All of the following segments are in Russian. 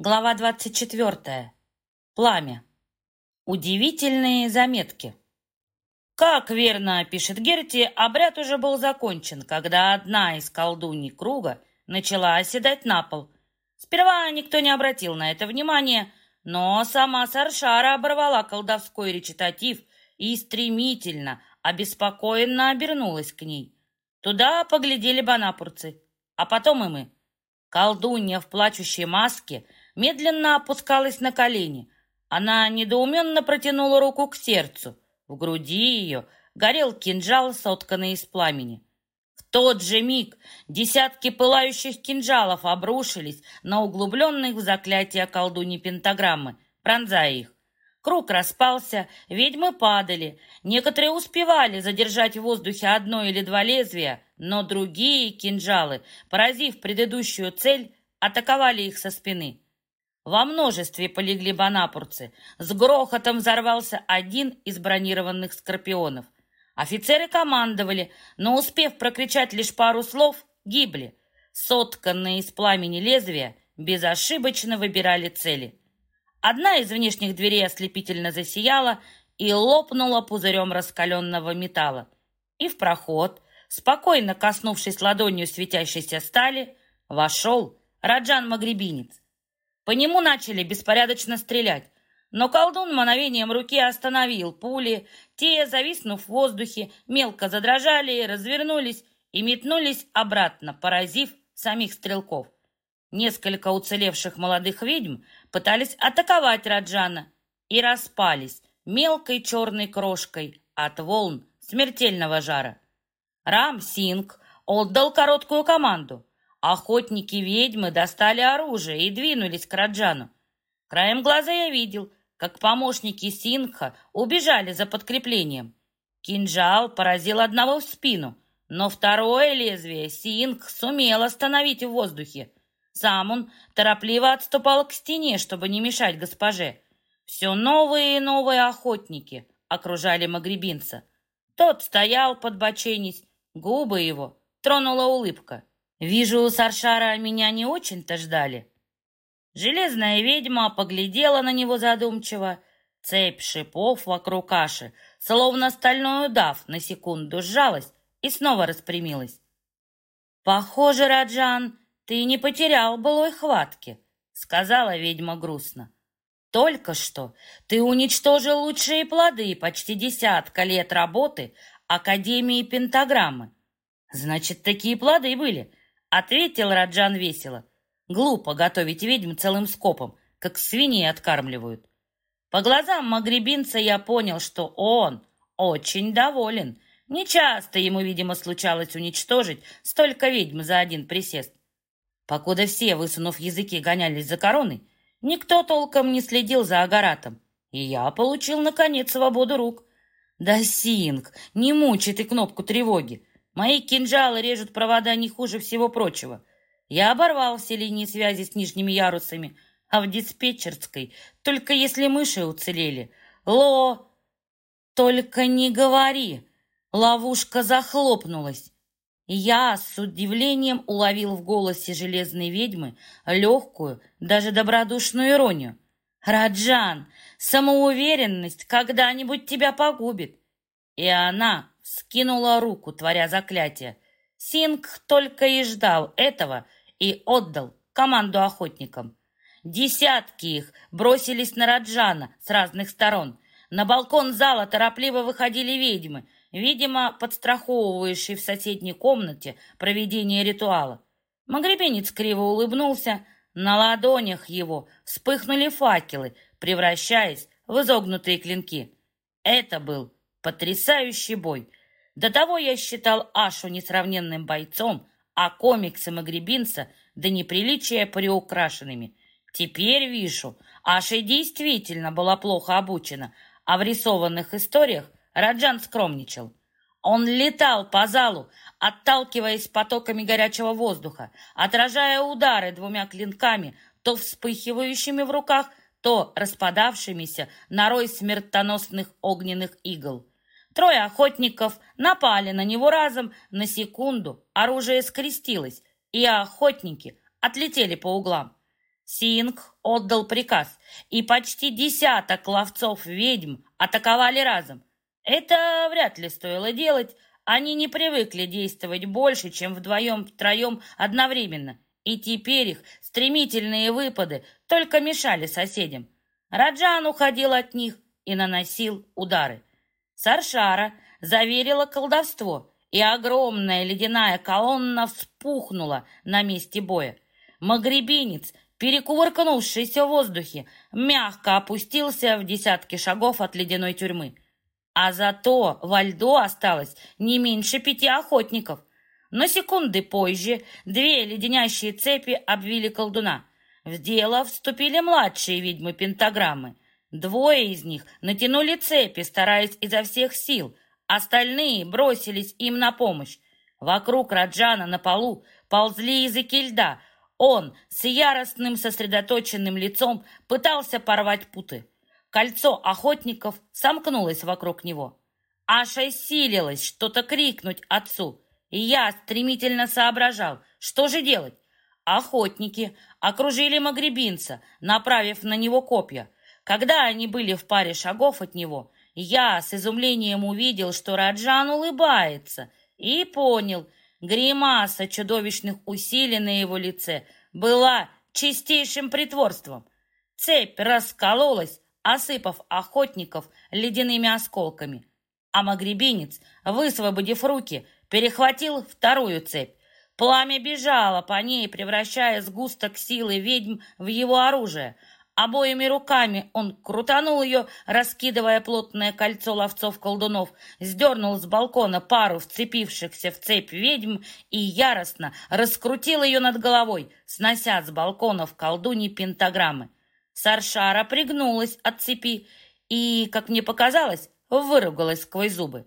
Глава 24. Пламя. Удивительные заметки. Как верно пишет Герти, обряд уже был закончен, когда одна из колдуней круга начала оседать на пол. Сперва никто не обратил на это внимания, но сама Саршара оборвала колдовской речитатив и стремительно, обеспокоенно обернулась к ней. Туда поглядели банапурцы, а потом и мы. Колдунья в плачущей маске — медленно опускалась на колени. Она недоуменно протянула руку к сердцу. В груди ее горел кинжал, сотканный из пламени. В тот же миг десятки пылающих кинжалов обрушились на углубленных в заклятие колдуни пентаграммы, пронзая их. Круг распался, ведьмы падали. Некоторые успевали задержать в воздухе одно или два лезвия, но другие кинжалы, поразив предыдущую цель, атаковали их со спины. Во множестве полегли банапурцы. С грохотом взорвался один из бронированных скорпионов. Офицеры командовали, но, успев прокричать лишь пару слов, гибли. Сотканные из пламени лезвия безошибочно выбирали цели. Одна из внешних дверей ослепительно засияла и лопнула пузырем раскаленного металла. И в проход, спокойно коснувшись ладонью светящейся стали, вошел Раджан-магребинец. По нему начали беспорядочно стрелять, но колдун мановением руки остановил пули. Те, зависнув в воздухе, мелко задрожали, развернулись и метнулись обратно, поразив самих стрелков. Несколько уцелевших молодых ведьм пытались атаковать Раджана и распались мелкой черной крошкой от волн смертельного жара. Рам Синг отдал короткую команду. Охотники-ведьмы достали оружие и двинулись к Раджану. Краем глаза я видел, как помощники Сингха убежали за подкреплением. Кинжал поразил одного в спину, но второе лезвие Сингх сумел остановить в воздухе. Сам он торопливо отступал к стене, чтобы не мешать госпоже. Все новые и новые охотники окружали магребинца. Тот стоял, подбоченись, губы его тронула улыбка. Вижу, у Саршара меня не очень-то ждали. Железная ведьма поглядела на него задумчиво. Цепь шипов вокруг каши, словно стальной удав, на секунду сжалась и снова распрямилась. «Похоже, Раджан, ты не потерял былой хватки», — сказала ведьма грустно. «Только что ты уничтожил лучшие плоды почти десятка лет работы Академии Пентаграммы. Значит, такие плоды были, Ответил Раджан весело. Глупо готовить ведьм целым скопом, как свиней откармливают. По глазам магребинца я понял, что он очень доволен. Нечасто ему, видимо, случалось уничтожить столько ведьм за один присест. Покуда все, высунув языки, гонялись за короной, никто толком не следил за Агаратом, и я получил, наконец, свободу рук. Да, Синг, не мучай ты кнопку тревоги. Мои кинжалы режут провода не хуже всего прочего. Я оборвал все линии связи с нижними ярусами, а в диспетчерской только если мыши уцелели. Ло... Только не говори! Ловушка захлопнулась. Я с удивлением уловил в голосе железной ведьмы легкую, даже добродушную иронию. «Раджан, самоуверенность когда-нибудь тебя погубит!» И она скинула руку, творя заклятие. Синг только и ждал этого и отдал команду охотникам. Десятки их бросились на Раджана с разных сторон. На балкон зала торопливо выходили ведьмы, видимо, подстраховывающие в соседней комнате проведение ритуала. Магребенец криво улыбнулся. На ладонях его вспыхнули факелы, превращаясь в изогнутые клинки. Это был потрясающий бой. До того я считал Ашу несравненным бойцом, а комиксы Магребинца до неприличия приукрашенными. Теперь вижу, Аша действительно была плохо обучена, а в рисованных историях Раджан скромничал. Он летал по залу, отталкиваясь потоками горячего воздуха, отражая удары двумя клинками, то вспыхивающими в руках, то распадавшимися на рой смертоносных огненных игл. Трое охотников напали на него разом на секунду, оружие скрестилось, и охотники отлетели по углам. Синг отдал приказ, и почти десяток ловцов-ведьм атаковали разом. Это вряд ли стоило делать, они не привыкли действовать больше, чем вдвоем-втроем одновременно, и теперь их стремительные выпады только мешали соседям. Раджан уходил от них и наносил удары. Саршара заверила колдовство, и огромная ледяная колонна вспухнула на месте боя. Магребинец, перекувыркнувшийся в воздухе, мягко опустился в десятки шагов от ледяной тюрьмы. А зато во льду осталось не меньше пяти охотников. Но секунды позже две леденящие цепи обвили колдуна. В дело вступили младшие ведьмы пентаграммы. Двое из них натянули цепи, стараясь изо всех сил. Остальные бросились им на помощь. Вокруг Раджана на полу ползли языки льда. Он с яростным сосредоточенным лицом пытался порвать путы. Кольцо охотников сомкнулось вокруг него. Аша силилась что-то крикнуть отцу, и я стремительно соображал, что же делать. Охотники окружили магребинца, направив на него копья. Когда они были в паре шагов от него, я с изумлением увидел, что Раджан улыбается, и понял, гримаса чудовищных усилий на его лице была чистейшим притворством. Цепь раскололась, осыпав охотников ледяными осколками. А магребинец, высвободив руки, перехватил вторую цепь. Пламя бежало по ней, превращая сгусток силы ведьм в его оружие. Обоими руками он крутанул ее, раскидывая плотное кольцо ловцов-колдунов, сдернул с балкона пару вцепившихся в цепь ведьм и яростно раскрутил ее над головой, снося с балконов колдуни пентаграммы. Саршара пригнулась от цепи и, как мне показалось, выругалась сквозь зубы.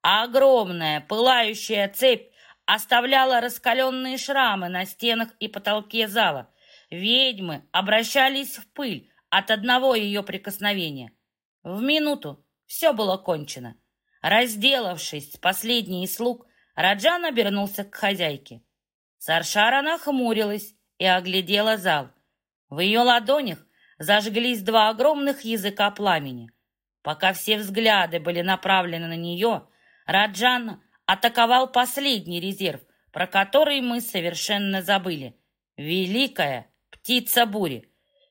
Огромная пылающая цепь оставляла раскаленные шрамы на стенах и потолке зала. Ведьмы обращались в пыль от одного ее прикосновения. В минуту все было кончено. Разделавшись с последней слуг, Раджан обернулся к хозяйке. Саршара нахмурилась и оглядела зал. В ее ладонях зажглись два огромных языка пламени. Пока все взгляды были направлены на нее, Раджан атаковал последний резерв, про который мы совершенно забыли. Великая птица бури.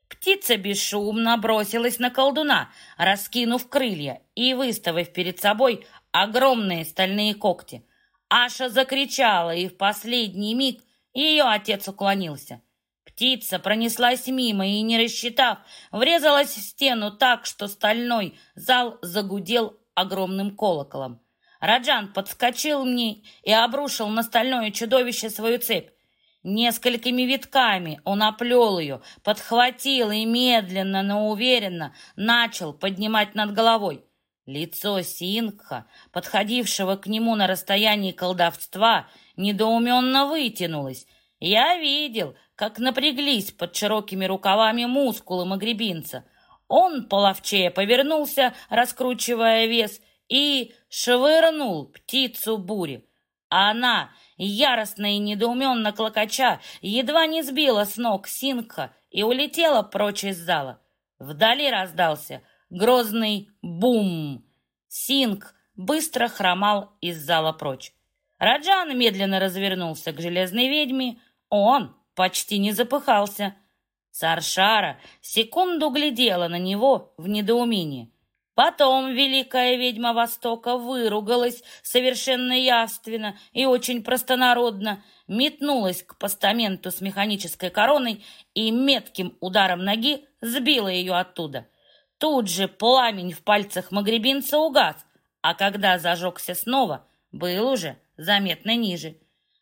Птица бесшумно бросилась на колдуна, раскинув крылья и выставив перед собой огромные стальные когти. Аша закричала, и в последний миг ее отец уклонился. Птица пронеслась мимо и, не рассчитав, врезалась в стену так, что стальной зал загудел огромным колоколом. Раджан подскочил мне и обрушил на стальное чудовище свою цепь. Несколькими витками он оплел ее, подхватил и медленно, но уверенно начал поднимать над головой. Лицо Сингха, подходившего к нему на расстоянии колдовства, недоуменно вытянулось. Я видел, как напряглись под широкими рукавами мускулы магребинца. Он половчее повернулся, раскручивая вес, и швырнул птицу бури. Она, яростно и недоуменно клокоча, едва не сбила с ног Синка и улетела прочь из зала. Вдали раздался грозный бум. Синг быстро хромал из зала прочь. Раджан медленно развернулся к железной ведьме. Он почти не запыхался. Саршара секунду глядела на него в недоумении. Потом великая ведьма Востока выругалась совершенно явственно и очень простонародно, метнулась к постаменту с механической короной и метким ударом ноги сбила ее оттуда. Тут же пламень в пальцах магребинца угас, а когда зажегся снова, был уже заметно ниже.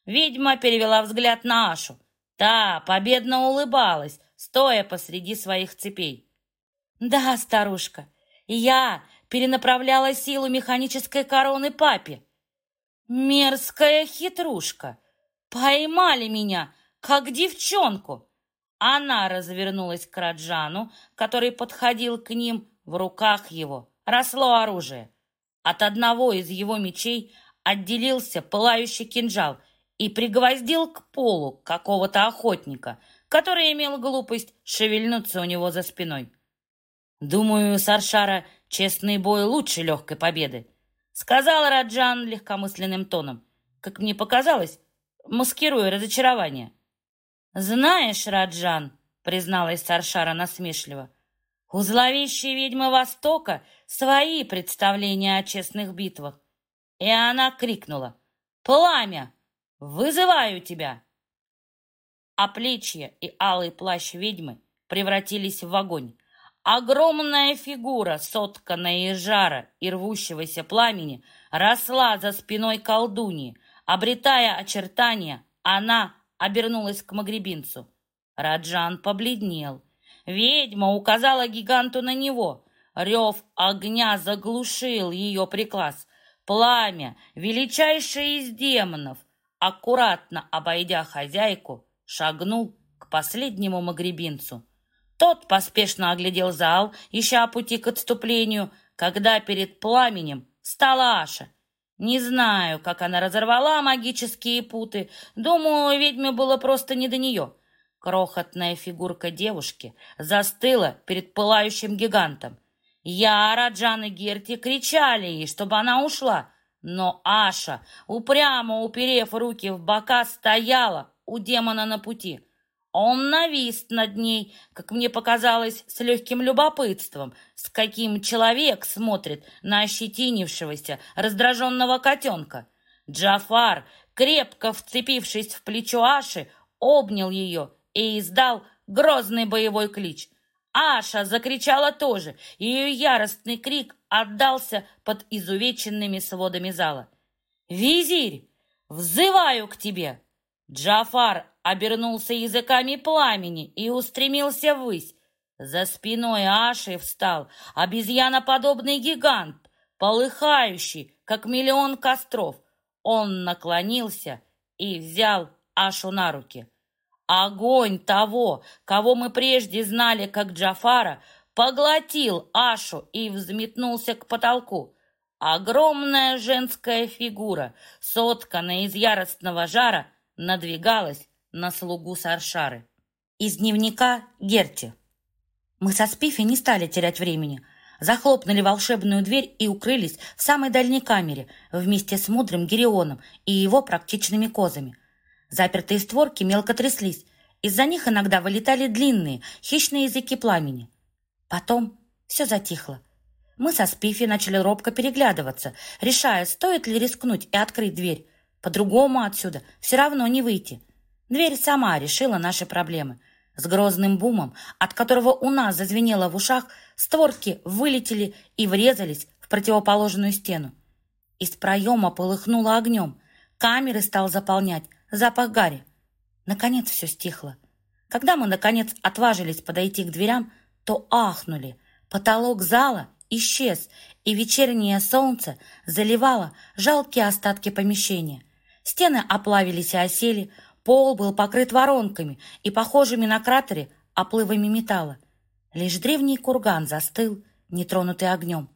Ведьма перевела взгляд на Ашу. Та победно улыбалась, стоя посреди своих цепей. «Да, старушка, я перенаправляла силу механической короны папе. Мерзкая хитрушка. Поймали меня, как девчонку. Она развернулась к Раджану, который подходил к ним. В руках его росло оружие. От одного из его мечей отделился пылающий кинжал и пригвоздил к полу какого-то охотника, который имел глупость шевельнуться у него за спиной. «Думаю, Саршара честный бой лучше легкой победы», сказал Раджан легкомысленным тоном, как мне показалось, маскируя разочарование. «Знаешь, Раджан», — призналась Саршара насмешливо, «у зловещей ведьмы Востока свои представления о честных битвах». И она крикнула, «Пламя! Вызываю тебя!» А плечья и алый плащ ведьмы превратились в огонь. Огромная фигура, сотканная из жара и рвущегося пламени, росла за спиной колдуньи. Обретая очертания, она обернулась к магребинцу. Раджан побледнел. Ведьма указала гиганту на него. Рев огня заглушил ее приказ. Пламя, величайшее из демонов, аккуратно обойдя хозяйку, шагнул к последнему магребинцу. Тот поспешно оглядел зал, ища пути к отступлению, когда перед пламенем стала Аша. Не знаю, как она разорвала магические путы. Думаю, ведьме было просто не до нее. Крохотная фигурка девушки застыла перед пылающим гигантом. Я, Раджан и Герти кричали ей, чтобы она ушла, но Аша, упрямо уперев руки в бока, стояла у демона на пути. Он навис над ней, как мне показалось, с легким любопытством, с каким человек смотрит на ощетинившегося, раздраженного котенка. Джафар, крепко вцепившись в плечо Аши, обнял ее и издал грозный боевой клич. Аша закричала тоже, ее яростный крик отдался под изувеченными сводами зала. «Визирь, взываю к тебе!» Джафар обернулся языками пламени и устремился ввысь. За спиной Аши встал обезьяноподобный гигант, полыхающий, как миллион костров. Он наклонился и взял Ашу на руки. Огонь того, кого мы прежде знали как Джафара, поглотил Ашу и взметнулся к потолку. Огромная женская фигура, сотканная из яростного жара, надвигалась на слугу Саршары. Из дневника Герти. Мы со Спифи не стали терять времени. Захлопнули волшебную дверь и укрылись в самой дальней камере вместе с мудрым Герионом и его практичными козами. Запертые створки мелко тряслись. Из-за них иногда вылетали длинные, хищные языки пламени. Потом все затихло. Мы со Спифи начали робко переглядываться, решая, стоит ли рискнуть и открыть дверь. По-другому отсюда все равно не выйти. Дверь сама решила наши проблемы. С грозным бумом, от которого у нас зазвенело в ушах, створки вылетели и врезались в противоположную стену. Из проема полыхнуло огнем. Камеры стал заполнять запах гари. Наконец все стихло. Когда мы, наконец, отважились подойти к дверям, то ахнули. Потолок зала исчез, и вечернее солнце заливало жалкие остатки помещения. Стены оплавились и осели, пол был покрыт воронками и похожими на кратеры оплывами металла. Лишь древний курган застыл, нетронутый огнем.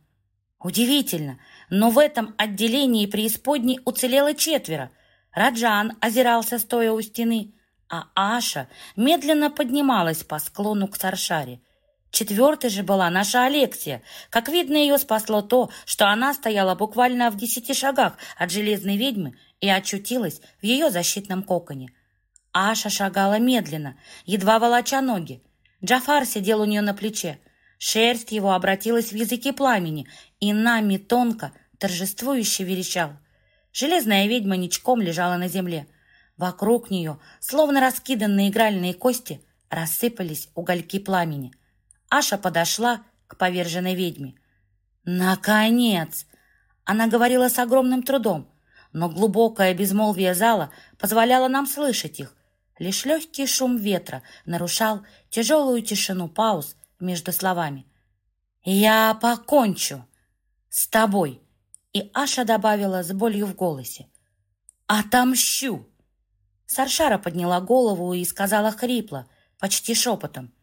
Удивительно, но в этом отделении преисподней уцелело четверо. Раджан озирался, стоя у стены, а Аша медленно поднималась по склону к Саршаре. Четвертой же была наша Алексия. Как видно, ее спасло то, что она стояла буквально в десяти шагах от железной ведьмы и очутилась в ее защитном коконе. Аша шагала медленно, едва волоча ноги. Джафар сидел у нее на плече. Шерсть его обратилась в языки пламени, и нами тонко, торжествующе верещал. Железная ведьма ничком лежала на земле. Вокруг нее, словно раскиданные игральные кости, рассыпались угольки пламени. Аша подошла к поверженной ведьме. «Наконец!» Она говорила с огромным трудом, но глубокое безмолвие зала позволяло нам слышать их. Лишь легкий шум ветра нарушал тяжелую тишину пауз между словами. «Я покончу с тобой!» И Аша добавила с болью в голосе. «Отомщу!» Саршара подняла голову и сказала хрипло, почти шепотом.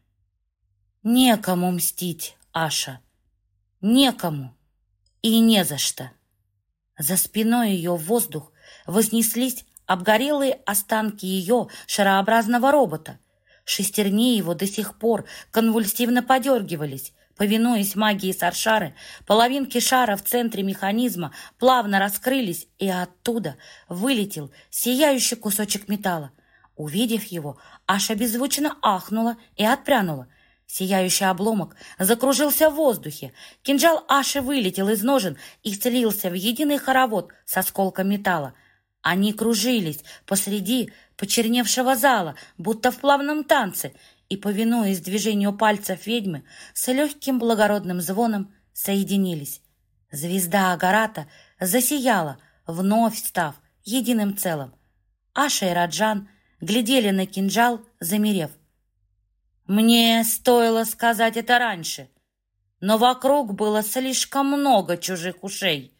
«Некому мстить, Аша, некому и не за что!» За спиной ее в воздух вознеслись обгорелые останки ее шарообразного робота. Шестерни его до сих пор конвульсивно подергивались. Повинуясь магии Саршары, половинки шара в центре механизма плавно раскрылись, и оттуда вылетел сияющий кусочек металла. Увидев его, Аша беззвучно ахнула и отпрянула. Сияющий обломок закружился в воздухе. Кинжал Аши вылетел из ножен и слился в единый хоровод с осколком металла. Они кружились посреди почерневшего зала, будто в плавном танце, и, повинуясь движению пальцев ведьмы, с легким благородным звоном соединились. Звезда Агарата засияла, вновь став единым целым. Аша и Раджан глядели на кинжал, замерев. Мне стоило сказать это раньше, но вокруг было слишком много чужих ушей,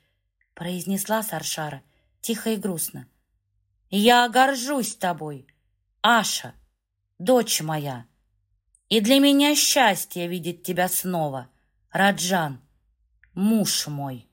произнесла Саршара тихо и грустно. Я горжусь тобой, Аша, дочь моя. И для меня счастье видеть тебя снова, Раджан, муж мой.